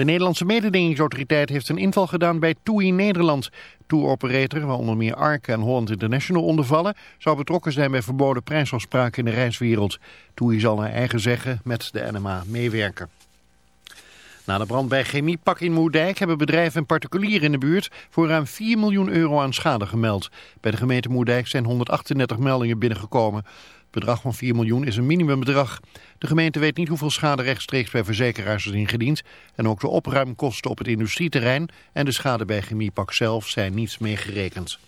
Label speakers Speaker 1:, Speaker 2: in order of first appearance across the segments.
Speaker 1: De Nederlandse mededingingsautoriteit heeft een inval gedaan bij TUI Nederland. Tour-operator, waar onder meer Ark en Holland International ondervallen, zou betrokken zijn bij verboden prijsafspraken in de reiswereld. TUI zal naar eigen zeggen met de NMA meewerken. Na de brand bij Chemiepak in Moerdijk hebben bedrijven en particulieren in de buurt voor ruim 4 miljoen euro aan schade gemeld. Bij de gemeente Moerdijk zijn 138 meldingen binnengekomen. Bedrag van 4 miljoen is een minimumbedrag. De gemeente weet niet hoeveel schade rechtstreeks bij verzekeraars is ingediend. En ook de opruimkosten op het industrieterrein en de schade bij Chemiepak zelf zijn niet meegerekend.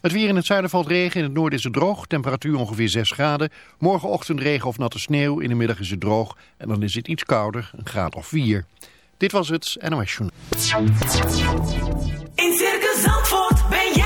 Speaker 1: Het weer in het zuiden valt regen, in het noorden is het droog. Temperatuur ongeveer 6 graden. Morgenochtend regen of natte sneeuw. In de middag is het droog en dan is het iets kouder, een graad of 4. Dit was het NOS Journal.
Speaker 2: In Circus Zandvoort ben jij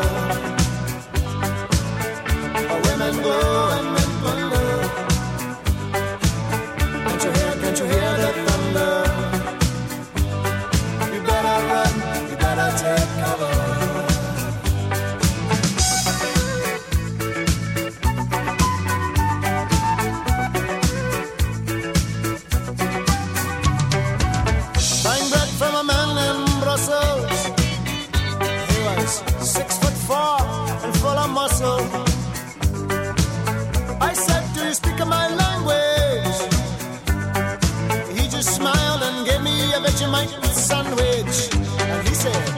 Speaker 3: Listen.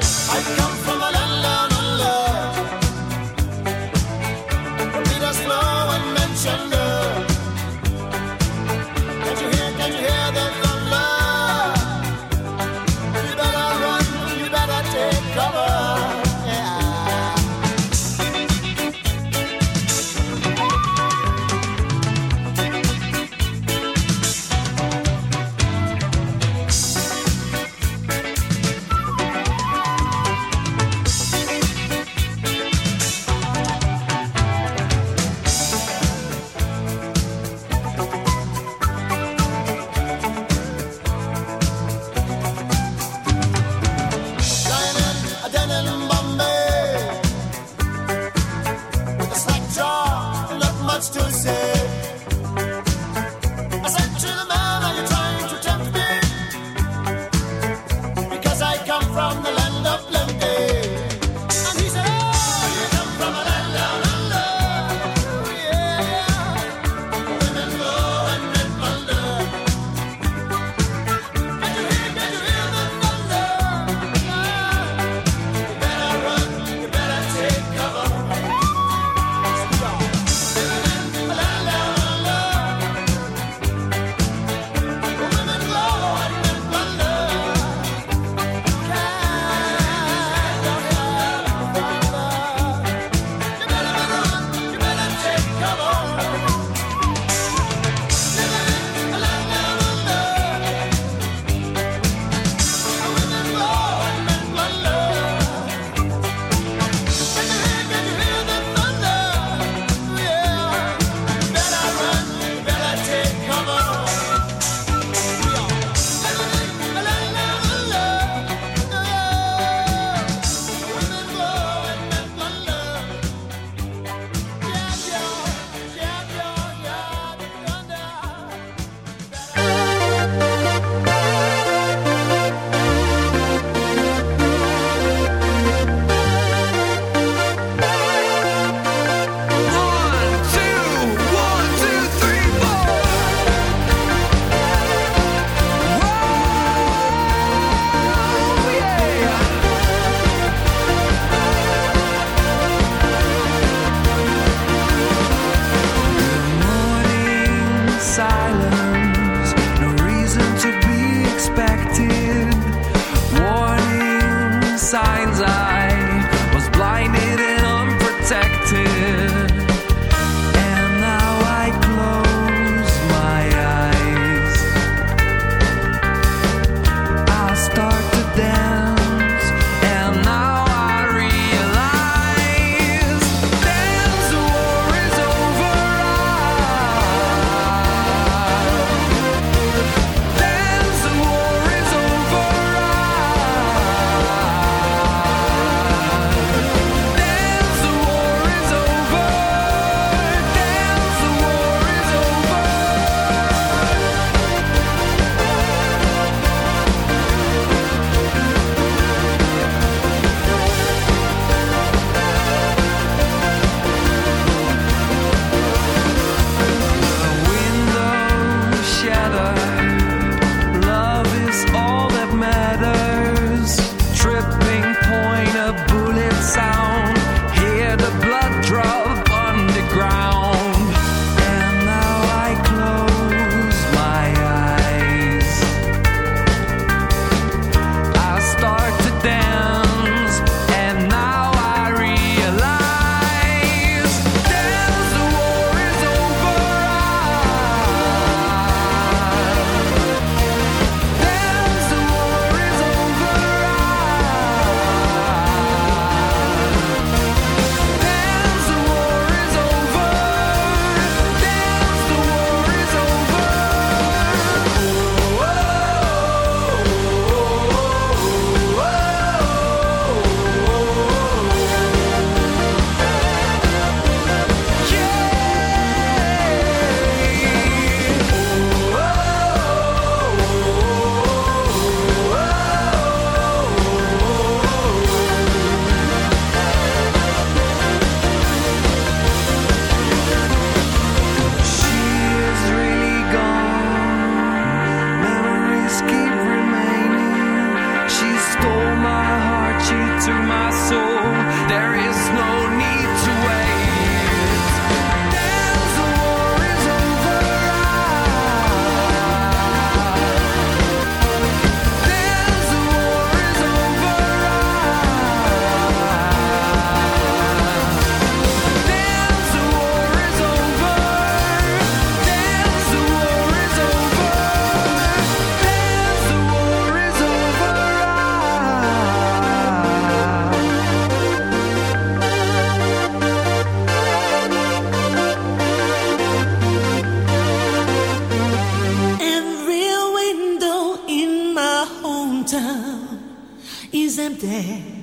Speaker 2: Is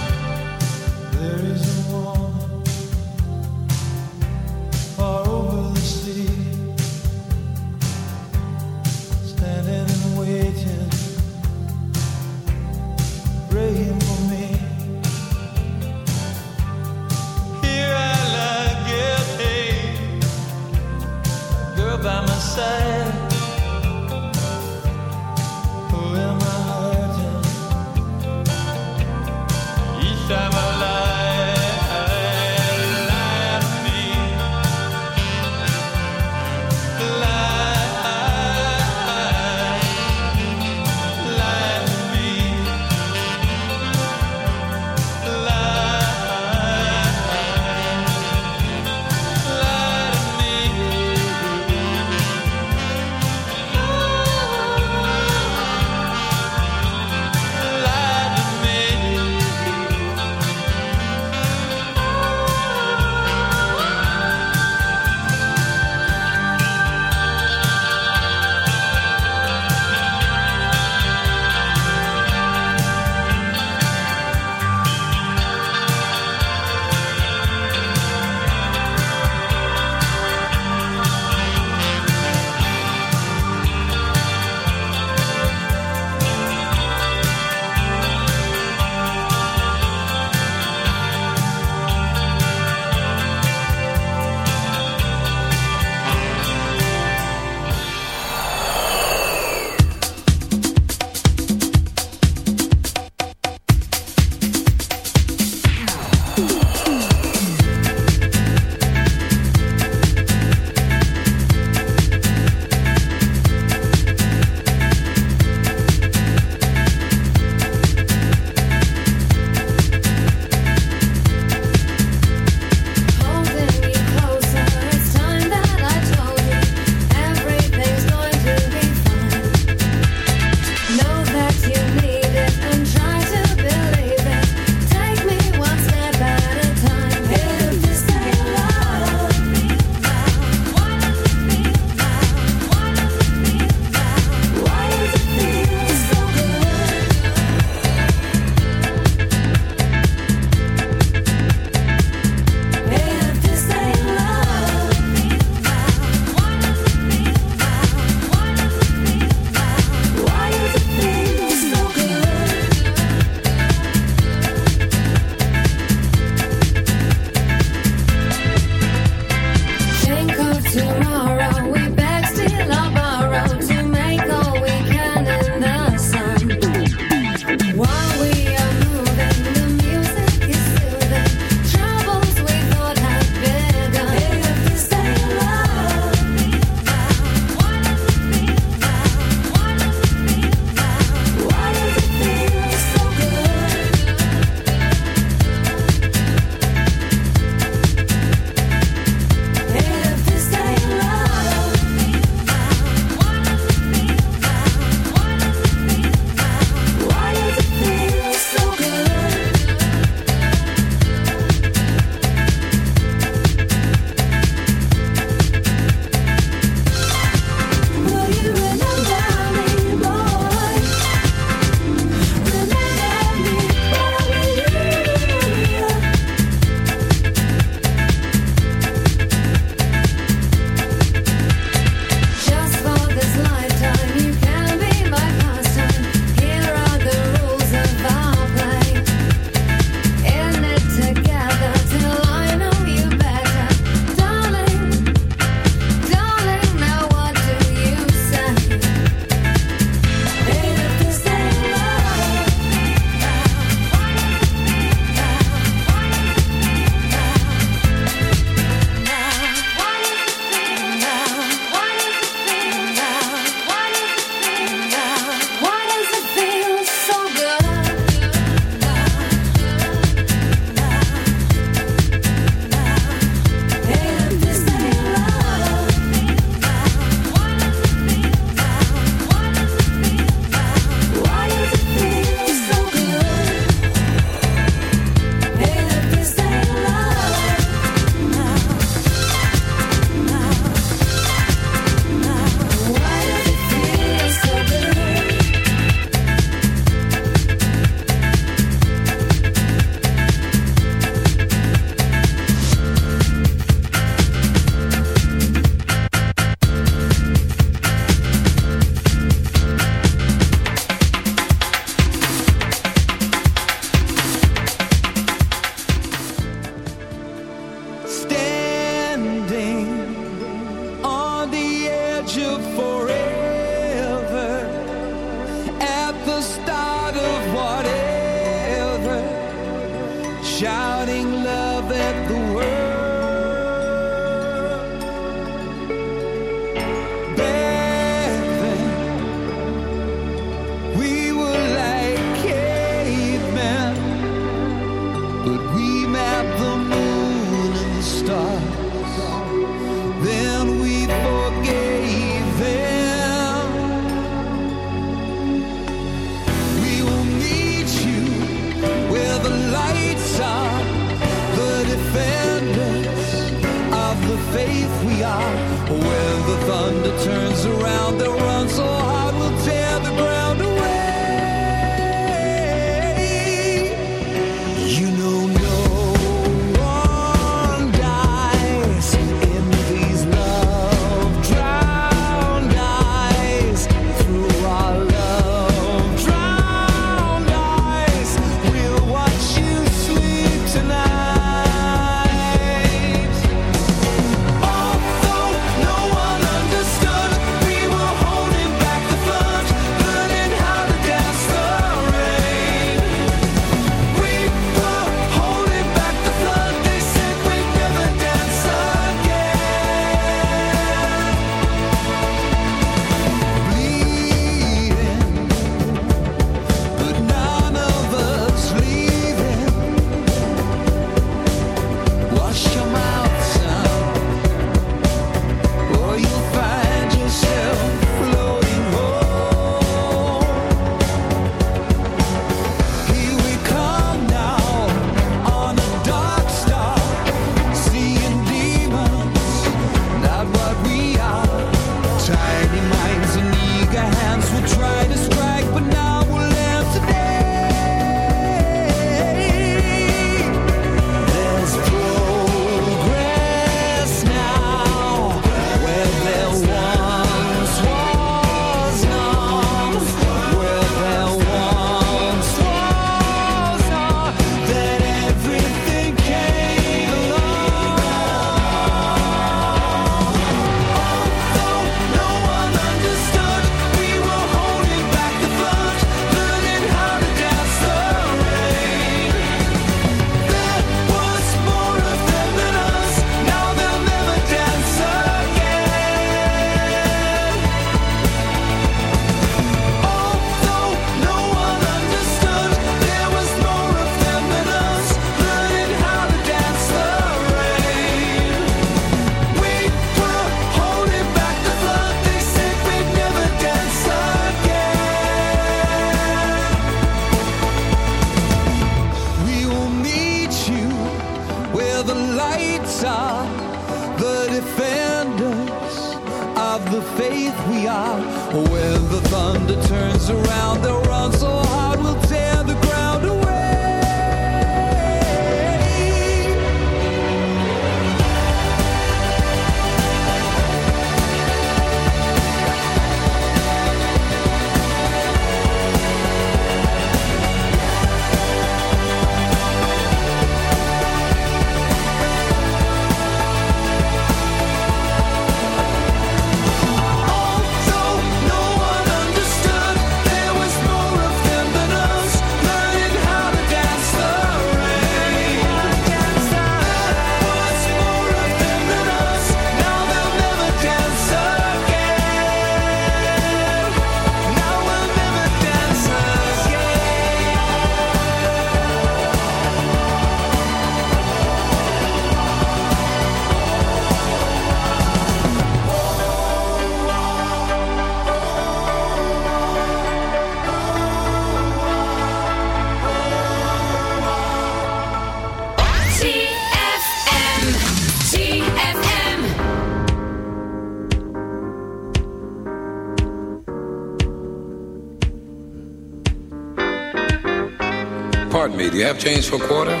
Speaker 4: Quarter?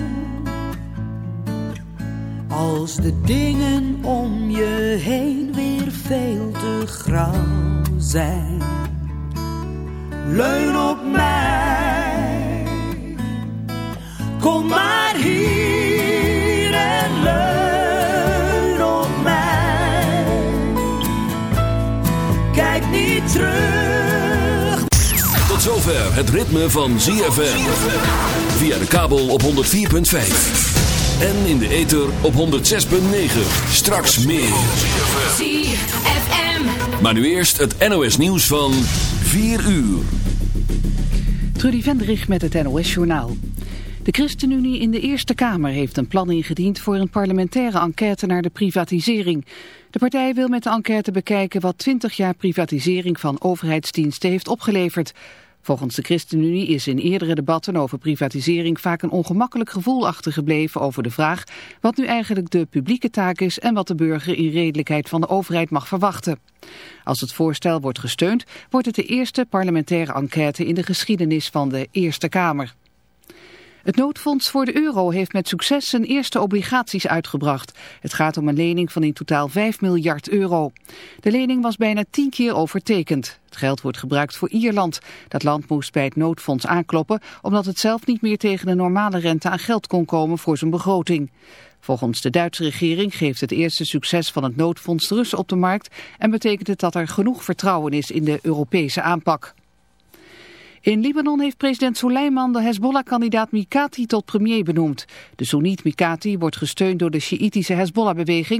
Speaker 5: Als de dingen om je heen weer veel te grauw zijn. Leun op mij. Kom maar hier en leun op mij. Kijk niet terug.
Speaker 6: Tot zover het ritme van ZFM. Via de kabel op 104.5. En in de ether op 106.9. Straks meer.
Speaker 7: ZFM.
Speaker 6: Maar nu eerst het NOS nieuws van 4 uur.
Speaker 8: Trudy Vendrich met het NOS-journaal. De ChristenUnie in de Eerste Kamer heeft een plan ingediend voor een parlementaire enquête naar de privatisering. De partij wil met de enquête bekijken wat 20 jaar privatisering van overheidsdiensten heeft opgeleverd. Volgens de ChristenUnie is in eerdere debatten over privatisering vaak een ongemakkelijk gevoel achtergebleven over de vraag wat nu eigenlijk de publieke taak is en wat de burger in redelijkheid van de overheid mag verwachten. Als het voorstel wordt gesteund, wordt het de eerste parlementaire enquête in de geschiedenis van de Eerste Kamer. Het noodfonds voor de euro heeft met succes zijn eerste obligaties uitgebracht. Het gaat om een lening van in totaal 5 miljard euro. De lening was bijna 10 keer overtekend. Het geld wordt gebruikt voor Ierland. Dat land moest bij het noodfonds aankloppen omdat het zelf niet meer tegen de normale rente aan geld kon komen voor zijn begroting. Volgens de Duitse regering geeft het eerste succes van het noodfonds Russen op de markt en betekent het dat er genoeg vertrouwen is in de Europese aanpak. In Libanon heeft president Soleiman de Hezbollah-kandidaat Mikati tot premier benoemd. De Soeniet Mikati wordt gesteund door de Sjiïtische Hezbollah-beweging